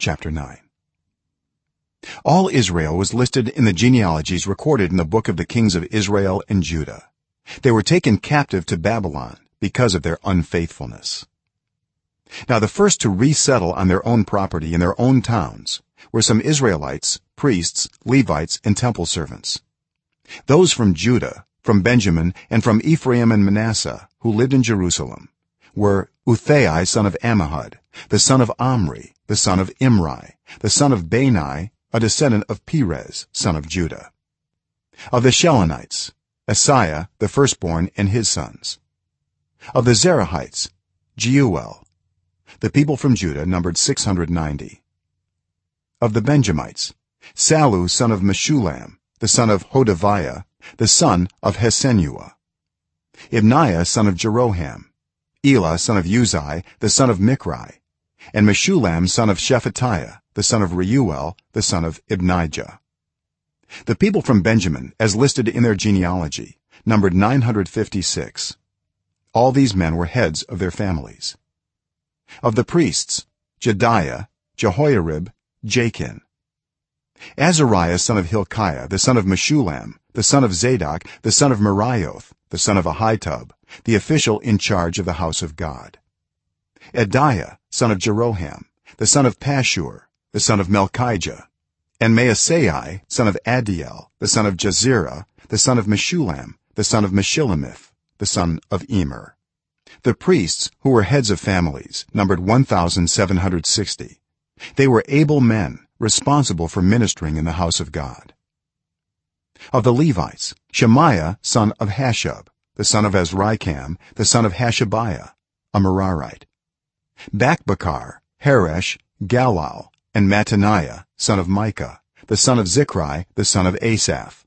chapter 9 all israel was listed in the genealogies recorded in the book of the kings of israel and judah. They were taken captive to babylon because of their unfaithfulness. Now the first to resettle on their own property in their own towns were some israelites priests levites and temple servants. Those from judah from benjamin and from ephraim and manasseh who lived in jerusalem were uthai son of ammihud the son of omri the son of imri the son of bani a descendant of perez son of judah. Of the shilonites asaiah the firstborn and his sons. Of the zerahites jeuel the people from judah numbered 690 of the benjamites sallu son of meshullam the son of hodaviah the son of hassenuah ibneiah son of jeroham. Elah son of uzzi the son of mikri and meshullam son of shephatiah the son of reuel the son of ibnijah. The people from benjamin as listed in their genealogy numbered 956 all these men were heads of their families. Of the priests jedaiah jehoiarib jakin. Azariah son of hilkiah the son of meshullam the son of zadok the son of meraioth the son of ahitub the official in charge of the house of god adaiah son of jeroham the son of pashhur the son of malkijah and maasai son of adiel the son of jahzerah the son of meshullam the son of meshillemith the son of immer the priests who were heads of families numbered 1760 they were able men responsible for ministering in the house of god of the levites shemaiah son of hasshub the son of azrikam the son of hashabiah a merarite bakbakkar heresh galal and mattaniah son of micah the son of zikri the son of asaph.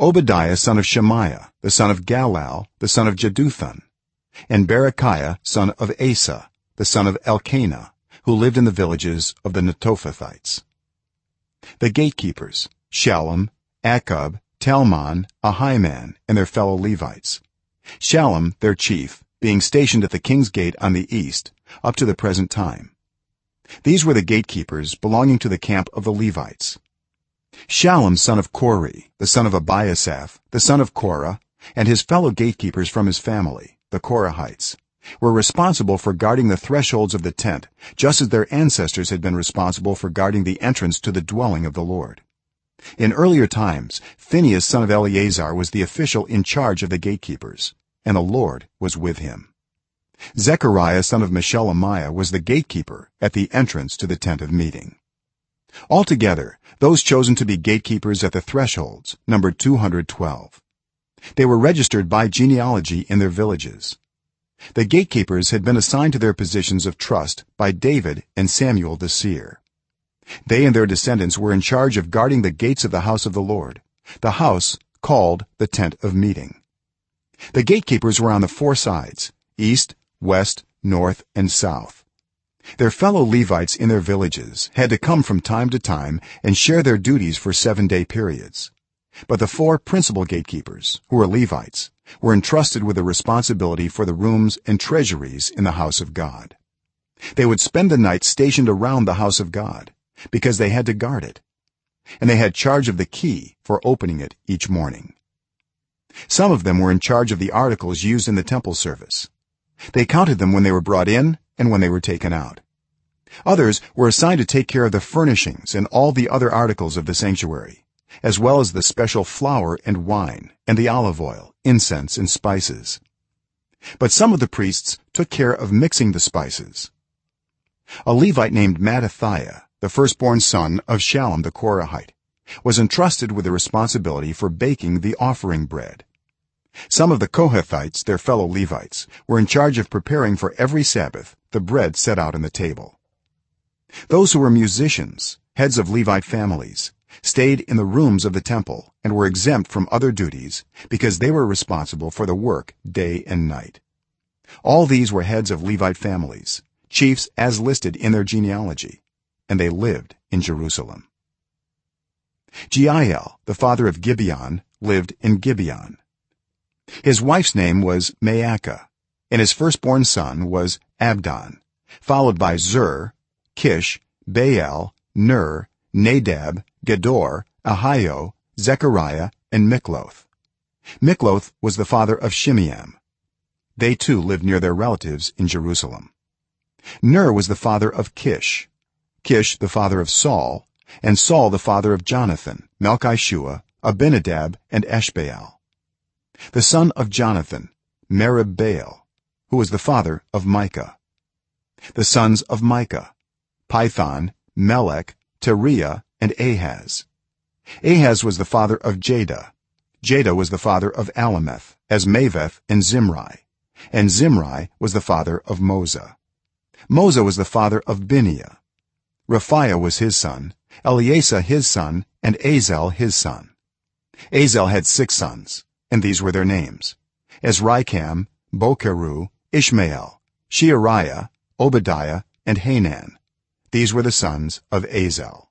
Obadiah son of shemaiah the son of galal the son of jeduthun. And berekiah son of asa the son of elkanah who lived in the villages of the netophathites. The gatekeepers shallum akkub talmon ahiman and their fellow levites. Shallum their chief being stationed at the king's gate on the east up to the present time. These were the gatekeepers belonging to the camp of the levites. Shallum son of kore the son of ebiasaph the son of korah and his fellow gatekeepers from his family the korahites were responsible for guarding the thresholds of the tent just as their ancestors had been responsible for guarding the entrance to the dwelling of the lord. In earlier times phinehas son of eleazar was the official in charge of the gatekeepers and the lord was with him zechariah son of meshelemiah was the gatekeeper at the entrance to the tent of meeting. Altogether those chosen to be gatekeepers at the thresholds numbered 212 they were registered by genealogy in their villages. The gatekeepers had been assigned to their positions of trust by david and samuel the seer. They and their descendants were in charge of guarding the gates of the house of the lord the house called the tent of meeting. The gatekeepers were on the four sides east west north and south. Their fellow levites in their villages had to come from time to time and share their duties for 7 day periods. But the four principal gatekeepers who were levites were entrusted with the responsibility for the rooms and treasuries in the house of god. They would spend the night stationed around the house of god because they had to guard it. And they had charge of the key for opening it each morning. Some of them were in charge of the articles used in the temple service they counted them when they were brought in and when they were taken out. Others were assigned to take care of the furnishings and all the other articles of the sanctuary as well as the special flour and wine and the olive oil incense and spices. But some of the priests took care of mixing the spices. A levite named mattithiah the firstborn son of shallum the korahite was entrusted with the responsibility for baking the offering bread some of the kohathites their fellow levites were in charge of preparing for every sabbath the bread set out on the table. Those who were musicians heads of levite families stayed in the rooms of the temple and were exempt from other duties because they were responsible for the work day and night. All these were heads of levite families chiefs as listed in their genealogy and they lived in jerusalem. Jeiel the father of gibeon lived in gibeon his wife's name was maakah and his firstborn son was abdon followed by zur kish baal ner nadab gedor ahio zechariah and mikloth. Mikloth was the father of shimeam. They too lived near their relatives in jerusalem. Ner was the father of kish kish the father of saul and saul the father of jonathan malki-shua abinadab and eshbaal the son of jonathan merib-baal who was the father of micah. The sons of micah pithon melek Tahrea, and ahaz. Ahaz was the father of jadah. Jadah was the father of alemeth azmaveth and zimri. And zimri was the father of moza. Moza was the father of binea Rephaiah was his son eleasah his son and azel his son. Azel had 6 sons and these were their names. Azrikam bokeru ishmael sheariah obadiah and hanan. These were the sons of azel